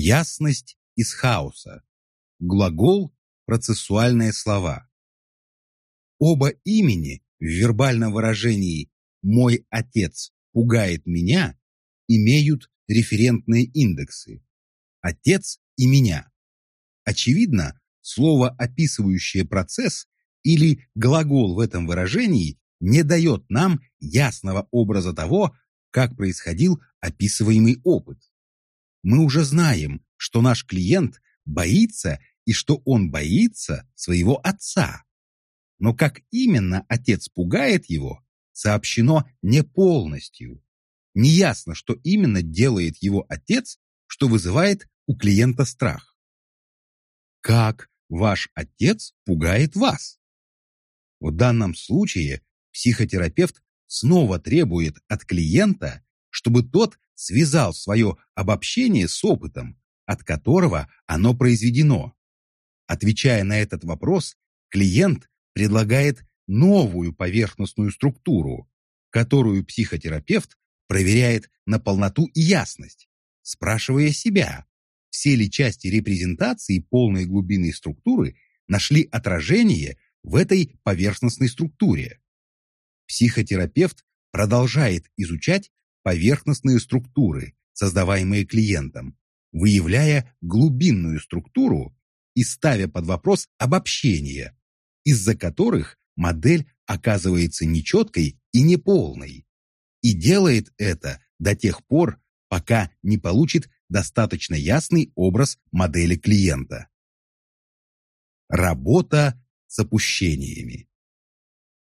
Ясность из хаоса. Глагол – процессуальные слова. Оба имени в вербальном выражении «мой отец пугает меня» имеют референтные индексы «отец» и «меня». Очевидно, слово, описывающее процесс, или глагол в этом выражении не дает нам ясного образа того, как происходил описываемый опыт. Мы уже знаем, что наш клиент боится и что он боится своего отца. Но как именно отец пугает его, сообщено не полностью. Неясно, что именно делает его отец, что вызывает у клиента страх. Как ваш отец пугает вас? В данном случае психотерапевт снова требует от клиента, чтобы тот связал свое обобщение с опытом, от которого оно произведено. Отвечая на этот вопрос, клиент предлагает новую поверхностную структуру, которую психотерапевт проверяет на полноту и ясность, спрашивая себя, все ли части репрезентации полной глубины структуры нашли отражение в этой поверхностной структуре. Психотерапевт продолжает изучать поверхностные структуры, создаваемые клиентом, выявляя глубинную структуру и ставя под вопрос обобщения, из-за которых модель оказывается нечеткой и неполной. И делает это до тех пор, пока не получит достаточно ясный образ модели клиента. Работа с опущениями.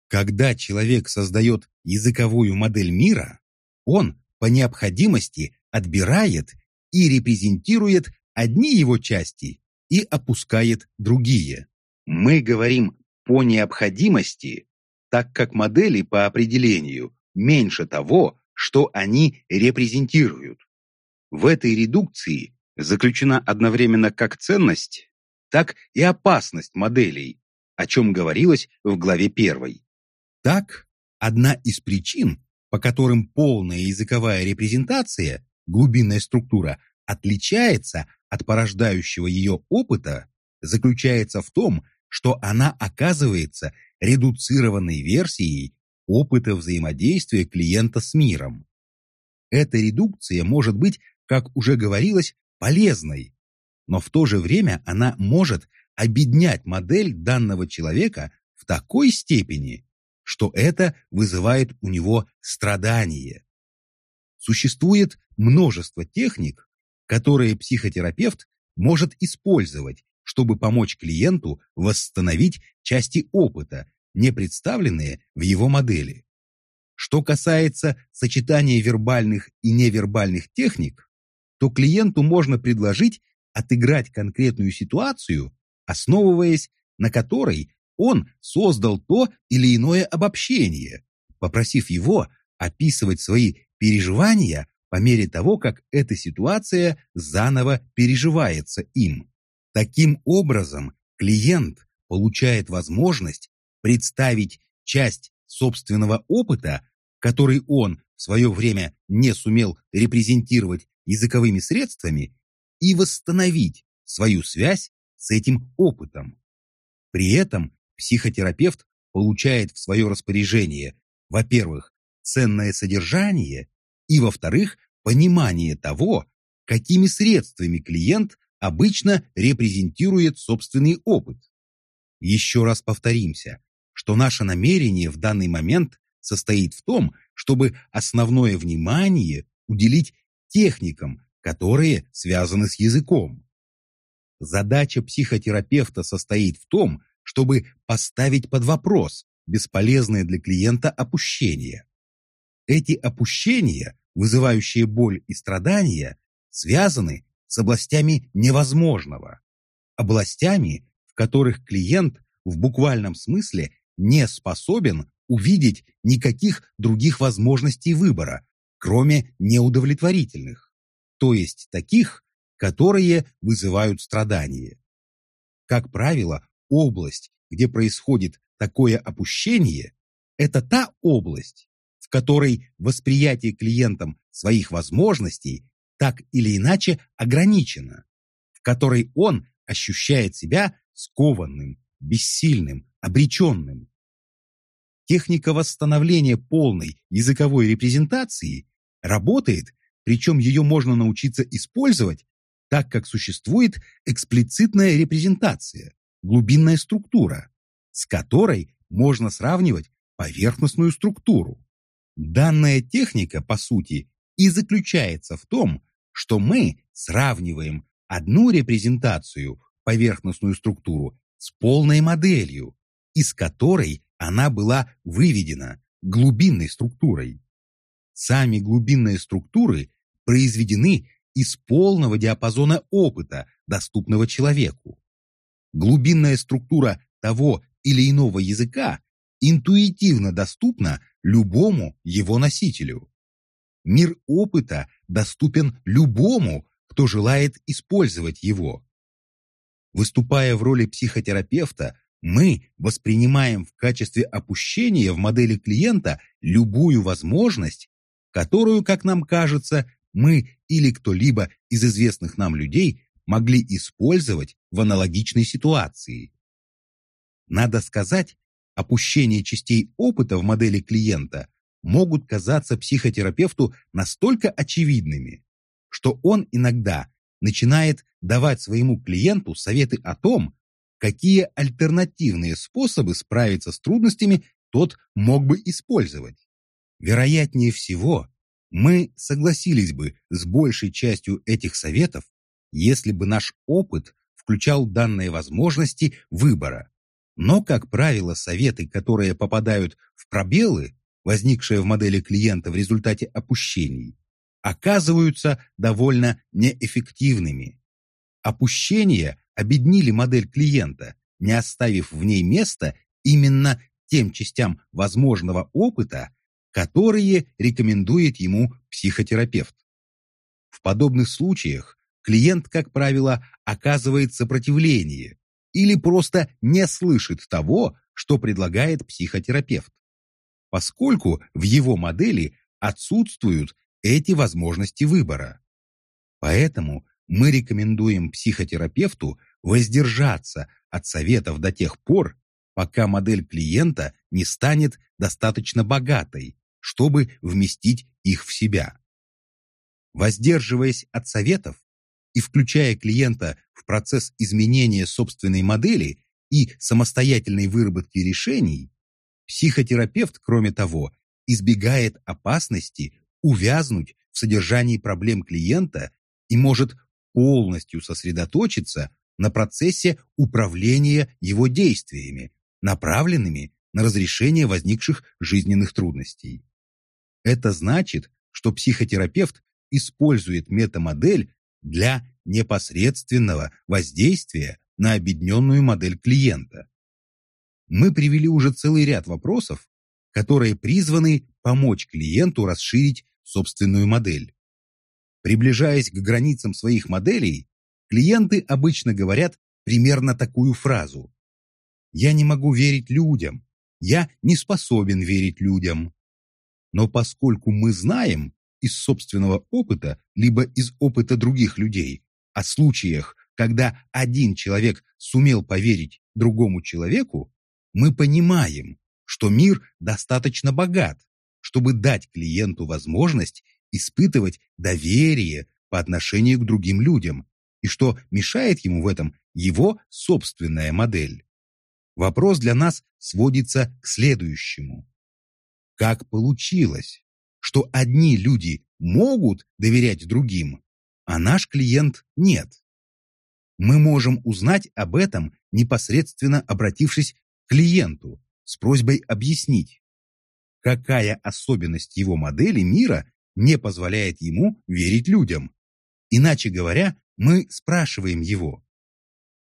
Когда человек создает языковую модель мира, он по необходимости отбирает и репрезентирует одни его части и опускает другие. Мы говорим «по необходимости», так как модели по определению меньше того, что они репрезентируют. В этой редукции заключена одновременно как ценность, так и опасность моделей, о чем говорилось в главе 1. Так, одна из причин, по которым полная языковая репрезентация, глубинная структура, отличается от порождающего ее опыта, заключается в том, что она оказывается редуцированной версией опыта взаимодействия клиента с миром. Эта редукция может быть, как уже говорилось, полезной, но в то же время она может обеднять модель данного человека в такой степени, что это вызывает у него страдание. Существует множество техник, которые психотерапевт может использовать, чтобы помочь клиенту восстановить части опыта, не представленные в его модели. Что касается сочетания вербальных и невербальных техник, то клиенту можно предложить отыграть конкретную ситуацию, основываясь на которой он создал то или иное обобщение, попросив его описывать свои переживания по мере того, как эта ситуация заново переживается им. Таким образом, клиент получает возможность представить часть собственного опыта, который он в свое время не сумел репрезентировать языковыми средствами, и восстановить свою связь с этим опытом. При этом психотерапевт получает в свое распоряжение, во-первых, ценное содержание и, во-вторых, понимание того, какими средствами клиент обычно репрезентирует собственный опыт. Еще раз повторимся, что наше намерение в данный момент состоит в том, чтобы основное внимание уделить техникам, которые связаны с языком. Задача психотерапевта состоит в том, чтобы поставить под вопрос бесполезное для клиента опущение. Эти опущения, вызывающие боль и страдания, связаны с областями невозможного, областями, в которых клиент в буквальном смысле не способен увидеть никаких других возможностей выбора, кроме неудовлетворительных, то есть таких, которые вызывают страдания. Как правило, область, где происходит такое опущение, это та область, в которой восприятие клиентом своих возможностей так или иначе ограничена, в которой он ощущает себя скованным, бессильным, обреченным. Техника восстановления полной языковой репрезентации работает, причем ее можно научиться использовать, так как существует эксплицитная репрезентация, глубинная структура, с которой можно сравнивать поверхностную структуру. Данная техника, по сути, и заключается в том, что мы сравниваем одну репрезентацию, поверхностную структуру, с полной моделью, из которой она была выведена глубинной структурой. Сами глубинные структуры произведены из полного диапазона опыта, доступного человеку. Глубинная структура того или иного языка интуитивно доступна любому его носителю. Мир опыта доступен любому, кто желает использовать его. Выступая в роли психотерапевта, мы воспринимаем в качестве опущения в модели клиента любую возможность, которую, как нам кажется, мы или кто-либо из известных нам людей могли использовать в аналогичной ситуации. Надо сказать, опущение частей опыта в модели клиента могут казаться психотерапевту настолько очевидными, что он иногда начинает давать своему клиенту советы о том, какие альтернативные способы справиться с трудностями тот мог бы использовать. Вероятнее всего, мы согласились бы с большей частью этих советов, если бы наш опыт включал данные возможности выбора. Но, как правило, советы, которые попадают в пробелы, возникшие в модели клиента в результате опущений, оказываются довольно неэффективными. Опущения обеднили модель клиента, не оставив в ней места именно тем частям возможного опыта, которые рекомендует ему психотерапевт. В подобных случаях клиент, как правило, оказывает сопротивление или просто не слышит того, что предлагает психотерапевт, поскольку в его модели отсутствуют эти возможности выбора. Поэтому мы рекомендуем психотерапевту воздержаться от советов до тех пор, пока модель клиента не станет достаточно богатой, чтобы вместить их в себя. Воздерживаясь от советов и включая клиента в процесс изменения собственной модели и самостоятельной выработки решений, психотерапевт, кроме того, избегает опасности увязнуть в содержании проблем клиента и может полностью сосредоточиться на процессе управления его действиями, направленными на разрешение возникших жизненных трудностей. Это значит, что психотерапевт использует метамодель для непосредственного воздействия на объединенную модель клиента. Мы привели уже целый ряд вопросов, которые призваны помочь клиенту расширить собственную модель. Приближаясь к границам своих моделей, клиенты обычно говорят примерно такую фразу. «Я не могу верить людям. Я не способен верить людям. Но поскольку мы знаем из собственного опыта, либо из опыта других людей, о случаях, когда один человек сумел поверить другому человеку, мы понимаем, что мир достаточно богат, чтобы дать клиенту возможность испытывать доверие по отношению к другим людям, и что мешает ему в этом его собственная модель. Вопрос для нас сводится к следующему. Как получилось, что одни люди могут доверять другим, а наш клиент нет? Мы можем узнать об этом, непосредственно обратившись к клиенту с просьбой объяснить, какая особенность его модели мира не позволяет ему верить людям. Иначе говоря, мы спрашиваем его,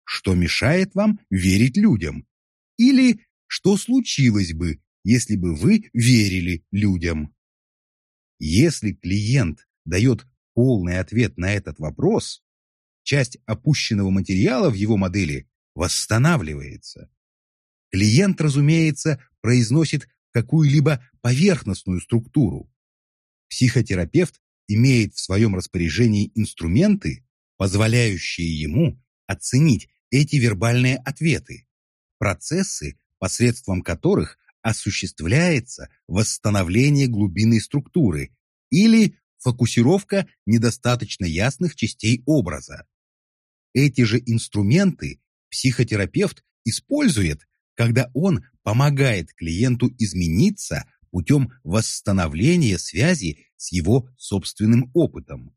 что мешает вам верить людям? Или что случилось бы, если бы вы верили людям. Если клиент дает полный ответ на этот вопрос, часть опущенного материала в его модели восстанавливается. Клиент, разумеется, произносит какую-либо поверхностную структуру. Психотерапевт имеет в своем распоряжении инструменты, позволяющие ему оценить эти вербальные ответы, процессы, посредством которых осуществляется восстановление глубинной структуры или фокусировка недостаточно ясных частей образа. Эти же инструменты психотерапевт использует, когда он помогает клиенту измениться путем восстановления связи с его собственным опытом.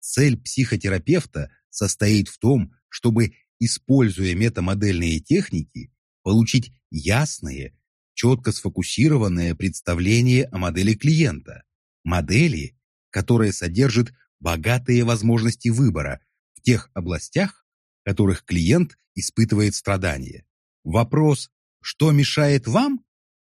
Цель психотерапевта состоит в том, чтобы, используя метамодельные техники, получить ясные, четко сфокусированное представление о модели клиента, модели, которая содержит богатые возможности выбора в тех областях, в которых клиент испытывает страдания. Вопрос «что мешает вам?»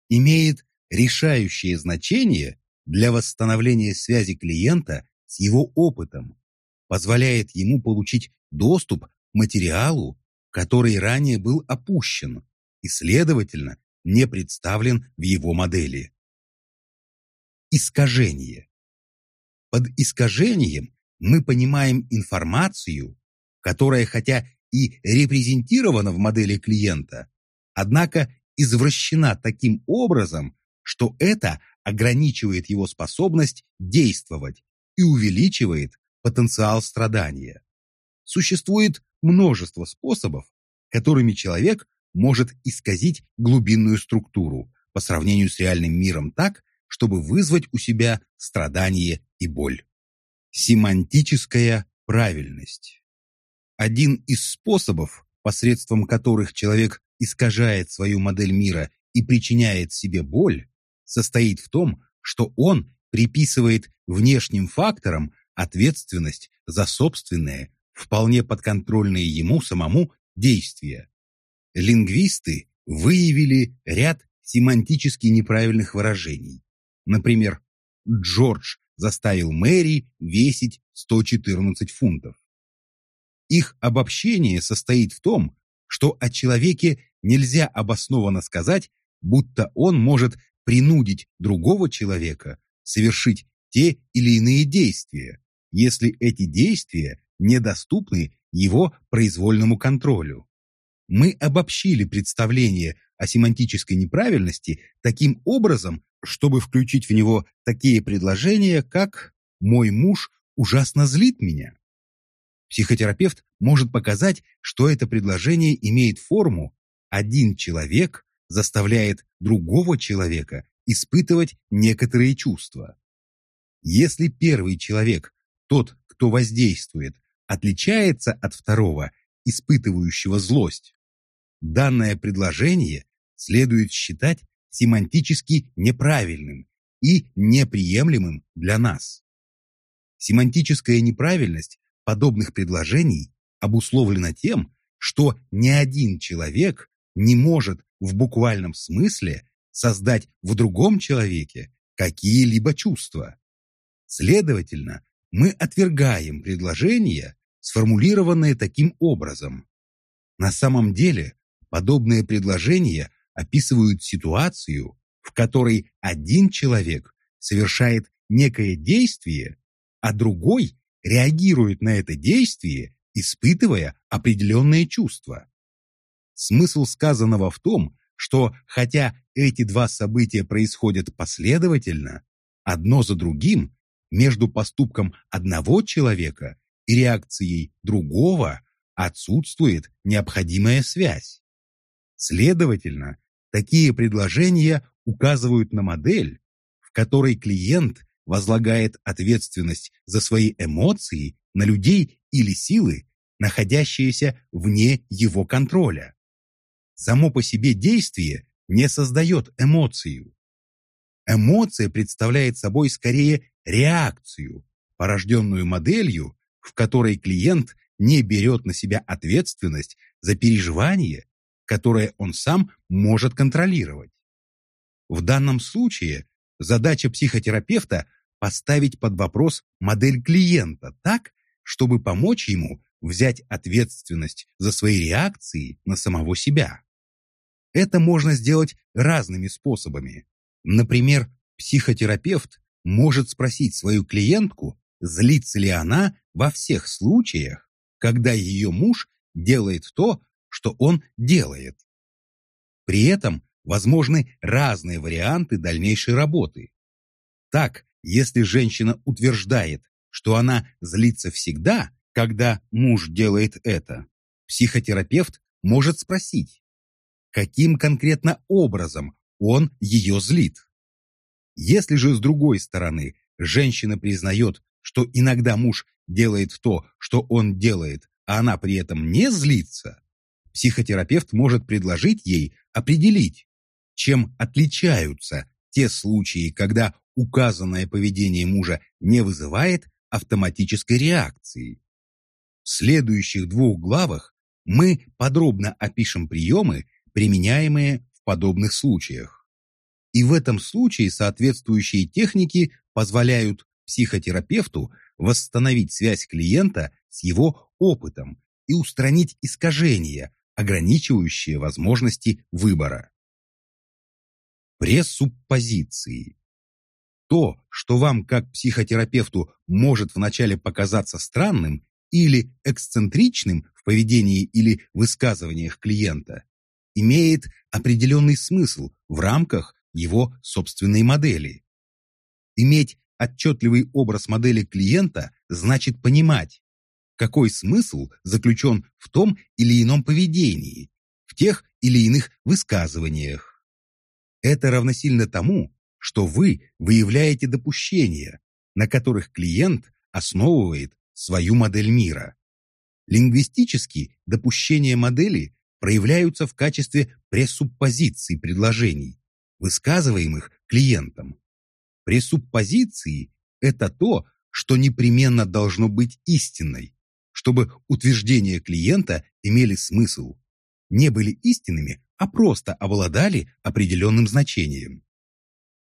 имеет решающее значение для восстановления связи клиента с его опытом, позволяет ему получить доступ к материалу, который ранее был опущен и, следовательно, не представлен в его модели. Искажение. Под искажением мы понимаем информацию, которая хотя и репрезентирована в модели клиента, однако извращена таким образом, что это ограничивает его способность действовать и увеличивает потенциал страдания. Существует множество способов, которыми человек может исказить глубинную структуру по сравнению с реальным миром так, чтобы вызвать у себя страдание и боль. Семантическая правильность. Один из способов, посредством которых человек искажает свою модель мира и причиняет себе боль, состоит в том, что он приписывает внешним факторам ответственность за собственные, вполне подконтрольные ему самому действия. Лингвисты выявили ряд семантически неправильных выражений. Например, Джордж заставил Мэри весить 114 фунтов. Их обобщение состоит в том, что о человеке нельзя обоснованно сказать, будто он может принудить другого человека совершить те или иные действия, если эти действия недоступны его произвольному контролю. Мы обобщили представление о семантической неправильности таким образом, чтобы включить в него такие предложения, как «мой муж ужасно злит меня». Психотерапевт может показать, что это предложение имеет форму «один человек заставляет другого человека испытывать некоторые чувства». Если первый человек, тот, кто воздействует, отличается от второго, испытывающего злость, данное предложение следует считать семантически неправильным и неприемлемым для нас. Семантическая неправильность подобных предложений обусловлена тем, что ни один человек не может в буквальном смысле создать в другом человеке какие-либо чувства. Следовательно, мы отвергаем предложения, сформулированные таким образом. На самом деле, подобные предложения описывают ситуацию, в которой один человек совершает некое действие, а другой реагирует на это действие, испытывая определенные чувства. Смысл сказанного в том, что хотя эти два события происходят последовательно, одно за другим, между поступком одного человека и реакцией другого отсутствует необходимая связь. Следовательно, такие предложения указывают на модель, в которой клиент возлагает ответственность за свои эмоции на людей или силы, находящиеся вне его контроля. Само по себе действие не создает эмоцию. Эмоция представляет собой скорее реакцию, порожденную моделью, в которой клиент не берет на себя ответственность за переживание, которое он сам может контролировать. В данном случае задача психотерапевта поставить под вопрос модель клиента так, чтобы помочь ему взять ответственность за свои реакции на самого себя. Это можно сделать разными способами. Например, психотерапевт может спросить свою клиентку, злится ли она во всех случаях, когда ее муж делает то, что он делает. При этом возможны разные варианты дальнейшей работы. Так, если женщина утверждает, что она злится всегда, когда муж делает это, психотерапевт может спросить, каким конкретно образом он ее злит. Если же с другой стороны женщина признает, что иногда муж делает то, что он делает, а она при этом не злится, психотерапевт может предложить ей определить, чем отличаются те случаи, когда указанное поведение мужа не вызывает автоматической реакции. В следующих двух главах мы подробно опишем приемы, применяемые в подобных случаях. И в этом случае соответствующие техники позволяют психотерапевту восстановить связь клиента с его опытом и устранить искажения, ограничивающие возможности выбора. Пресуппозиции. То, что вам как психотерапевту может вначале показаться странным или эксцентричным в поведении или высказываниях клиента, имеет определенный смысл в рамках его собственной модели. Иметь отчетливый образ модели клиента значит понимать, какой смысл заключен в том или ином поведении, в тех или иных высказываниях. Это равносильно тому, что вы выявляете допущения, на которых клиент основывает свою модель мира. Лингвистически допущения модели проявляются в качестве пресуппозиций предложений, высказываемых клиентом. Пресуппозиции – это то, что непременно должно быть истинной, чтобы утверждения клиента имели смысл, не были истинными, а просто обладали определенным значением.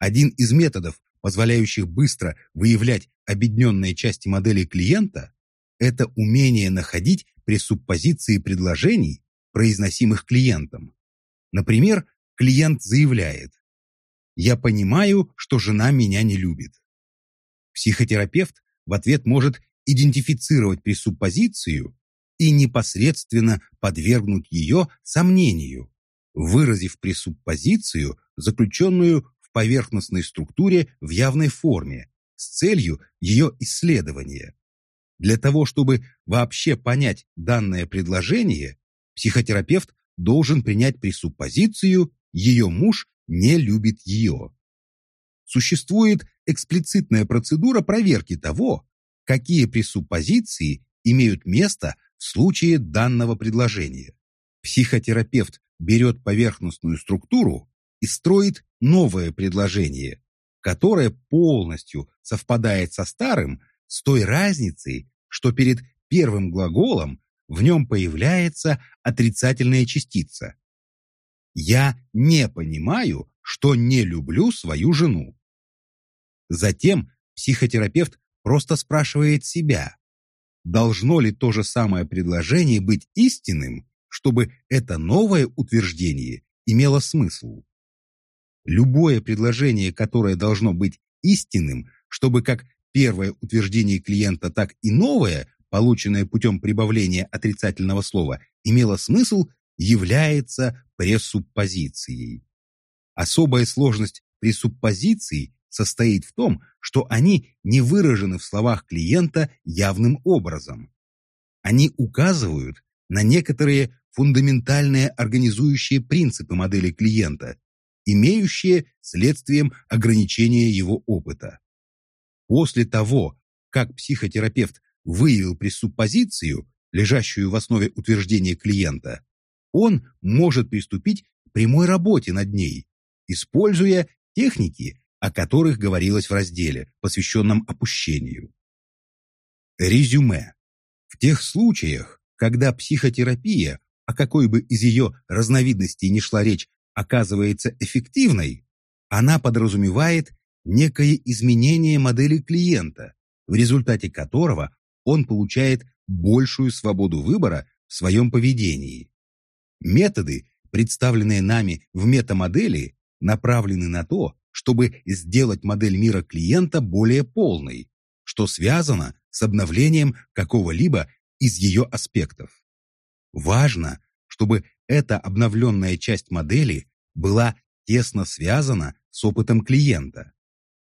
Один из методов, позволяющих быстро выявлять объединенные части модели клиента, это умение находить пресуппозиции предложений, произносимых клиентом. Например, клиент заявляет «Я понимаю, что жена меня не любит». Психотерапевт в ответ может идентифицировать пресуппозицию и непосредственно подвергнуть ее сомнению, выразив пресуппозицию, заключенную в поверхностной структуре в явной форме, с целью ее исследования. Для того, чтобы вообще понять данное предложение, психотерапевт должен принять пресуппозицию «ее муж не любит ее». Существует эксплицитная процедура проверки того, какие пресуппозиции имеют место в случае данного предложения. Психотерапевт берет поверхностную структуру и строит новое предложение, которое полностью совпадает со старым с той разницей, что перед первым глаголом в нем появляется отрицательная частица. «Я не понимаю, что не люблю свою жену». Затем психотерапевт просто спрашивает себя, должно ли то же самое предложение быть истинным чтобы это новое утверждение имело смысл. Любое предложение, которое должно быть истинным, чтобы как первое утверждение клиента, так и новое, полученное путем прибавления отрицательного слова, имело смысл, является пресуппозицией. Особая сложность пресуппозиций состоит в том, что они не выражены в словах клиента явным образом. Они указывают на некоторые фундаментальные организующие принципы модели клиента, имеющие следствием ограничения его опыта. После того, как психотерапевт выявил пресуппозицию, лежащую в основе утверждения клиента, он может приступить к прямой работе над ней, используя техники, о которых говорилось в разделе, посвященном опущению. Резюме. В тех случаях, когда психотерапия о какой бы из ее разновидностей ни шла речь, оказывается эффективной, она подразумевает некое изменение модели клиента, в результате которого он получает большую свободу выбора в своем поведении. Методы, представленные нами в метамодели, направлены на то, чтобы сделать модель мира клиента более полной, что связано с обновлением какого-либо из ее аспектов. Важно, чтобы эта обновленная часть модели была тесно связана с опытом клиента.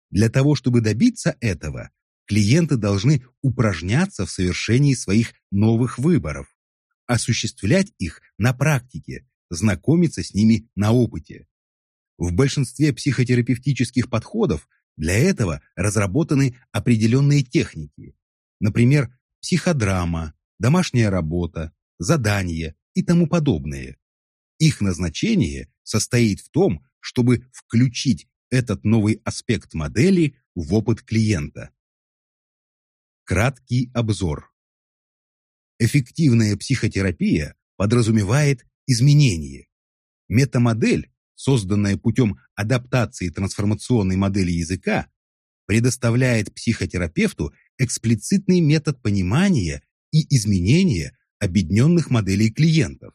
Для того, чтобы добиться этого, клиенты должны упражняться в совершении своих новых выборов, осуществлять их на практике, знакомиться с ними на опыте. В большинстве психотерапевтических подходов для этого разработаны определенные техники, например, психодрама, домашняя работа, задания и тому подобное. Их назначение состоит в том, чтобы включить этот новый аспект модели в опыт клиента. Краткий обзор. Эффективная психотерапия подразумевает изменение. Метамодель, созданная путем адаптации трансформационной модели языка, предоставляет психотерапевту эксплицитный метод понимания и изменения объединенных моделей клиентов.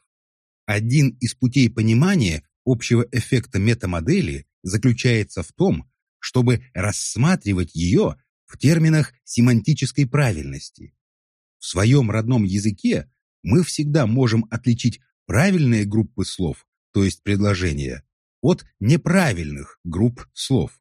Один из путей понимания общего эффекта метамодели заключается в том, чтобы рассматривать ее в терминах семантической правильности. В своем родном языке мы всегда можем отличить правильные группы слов, то есть предложения, от неправильных групп слов.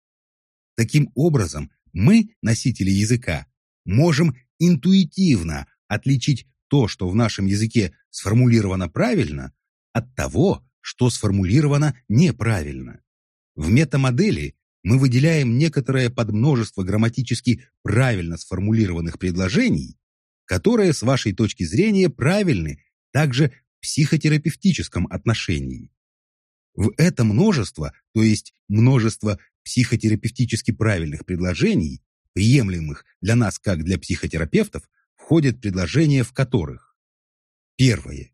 Таким образом, мы, носители языка, можем интуитивно отличить то, что в нашем языке сформулировано правильно, от того, что сформулировано неправильно. В метамодели мы выделяем некоторое подмножество грамматически правильно сформулированных предложений, которые, с вашей точки зрения, правильны также в психотерапевтическом отношении. В это множество, то есть множество психотерапевтически правильных предложений, приемлемых для нас как для психотерапевтов, входят предложения, в которых Первое.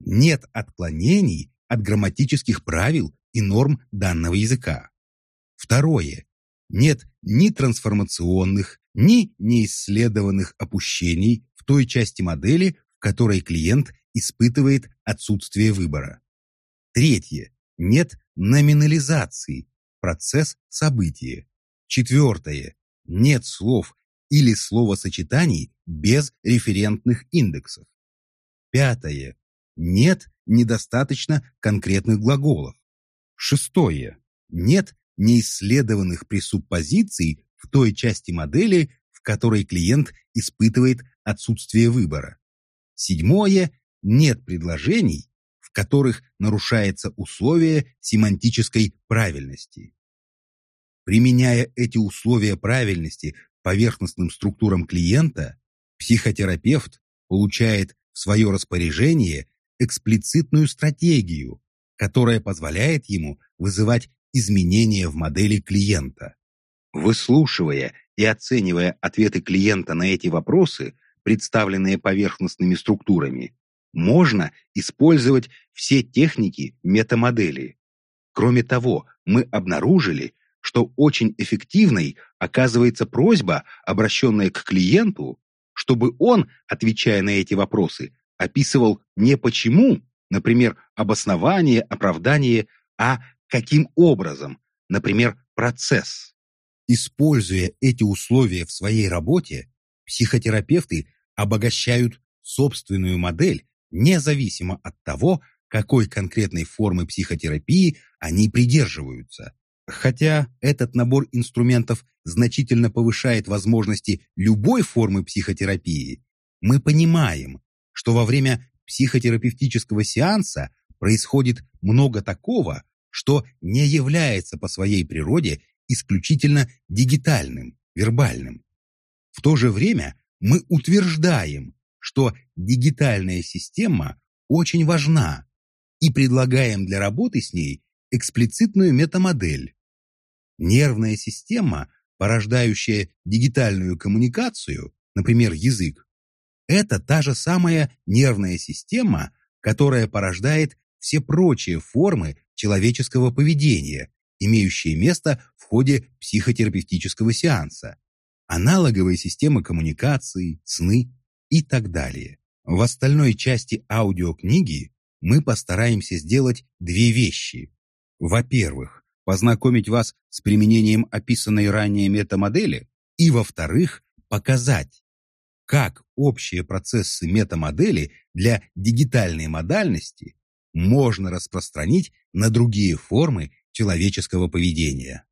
Нет отклонений от грамматических правил и норм данного языка. Второе. Нет ни трансформационных, ни неисследованных опущений в той части модели, в которой клиент испытывает отсутствие выбора. Третье. Нет номинализации, процесс события. Четвертое. Нет слов или словосочетаний без референтных индексов. Пятое. Нет недостаточно конкретных глаголов. Шестое. Нет неисследованных пресуппозиций в той части модели, в которой клиент испытывает отсутствие выбора. Седьмое. Нет предложений, которых нарушается условие семантической правильности. Применяя эти условия правильности поверхностным структурам клиента, психотерапевт получает в свое распоряжение эксплицитную стратегию, которая позволяет ему вызывать изменения в модели клиента. Выслушивая и оценивая ответы клиента на эти вопросы, представленные поверхностными структурами, можно использовать все техники метамодели. Кроме того, мы обнаружили, что очень эффективной оказывается просьба, обращенная к клиенту, чтобы он, отвечая на эти вопросы, описывал не почему, например, обоснование, оправдание, а каким образом, например, процесс. Используя эти условия в своей работе, психотерапевты обогащают собственную модель независимо от того, какой конкретной формы психотерапии они придерживаются. Хотя этот набор инструментов значительно повышает возможности любой формы психотерапии, мы понимаем, что во время психотерапевтического сеанса происходит много такого, что не является по своей природе исключительно дигитальным, вербальным. В то же время мы утверждаем, что дигитальная система очень важна и предлагаем для работы с ней эксплицитную метамодель. Нервная система, порождающая дигитальную коммуникацию, например, язык, это та же самая нервная система, которая порождает все прочие формы человеческого поведения, имеющие место в ходе психотерапевтического сеанса, аналоговые системы коммуникации, сны и так далее. В остальной части аудиокниги мы постараемся сделать две вещи. Во-первых, познакомить вас с применением описанной ранее метамодели и, во-вторых, показать, как общие процессы метамодели для дигитальной модальности можно распространить на другие формы человеческого поведения.